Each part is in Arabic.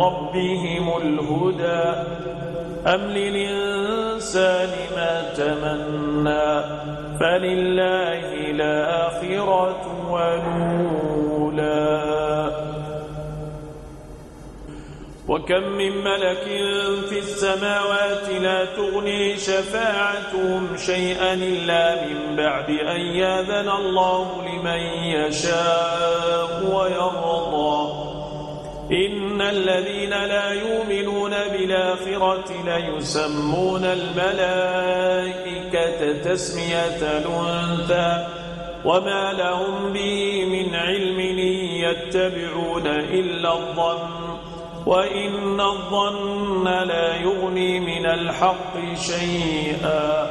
ربهم الهدى. أم للإنسان ما تمنى. فلله الآخرة ونولا وكم من ملك في السماوات لا تغني شفاعتهم شيئا إلا من بعد أن يأذن الله لمن يشاء ويرضى. إن الذين لا يؤمنون بالآخرة ليسمون الملائكة تسمية الأنثى وما لهم به من علم يتبعون إلا الظن وإن الظن لا يغني من الحق شيئا.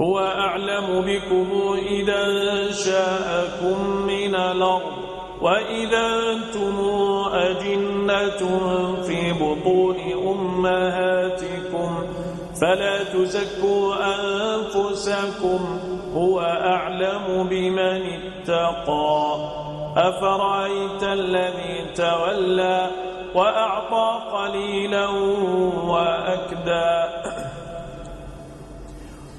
هو أعلم بكم إذا شاءكم من الأرض وإذا أنتم أجنة في بطون أمهاتكم فلا تزكوا أنفسكم هو أعلم بمن اتقى أفرأيت الذي تولى وأعطى قليلا وأكدى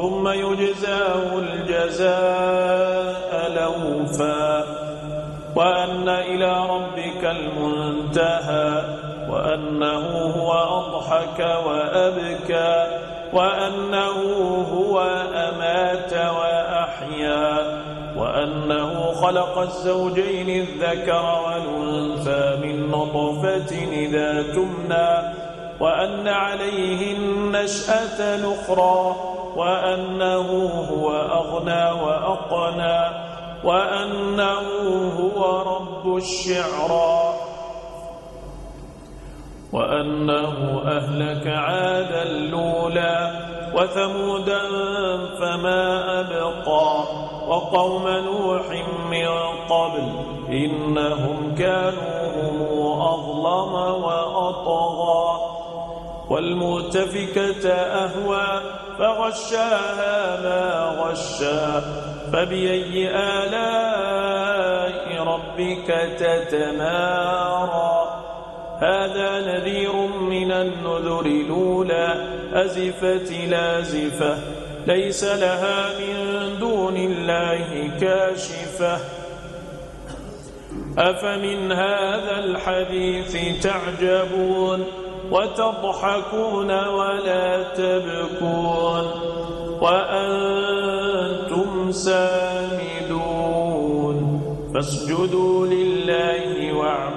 ثم يجزاه الجزاء لوفا وأن إلى ربك المنتهى وأنه هو أضحك وأبكى وأنه هو أمات وأحيا وأنه خلق الزوجين الذكر والأنثى من نطفة إذا تمنى وأن عليه النشأة الأخرى. وأنه هو أغنى وأقنى وأنه هو رب الشعرى وأنه أهلك عادا لولا وثمودا فما أبقى وقوم نوح من قبل إنهم كانوا هم أظلم وأطغى والمؤتفكة أهوى فغشاها ما غشا. فبأي آلاء ربك تتمارى. هذا نذير من النذر الأولى أزفت لازفة. ليس لها من دون الله كاشفة. أفمن هذا الحديث تعجبون؟ وتضحكون ولا تبكون وأنتم سامدون فاسجدوا لله وعبدوا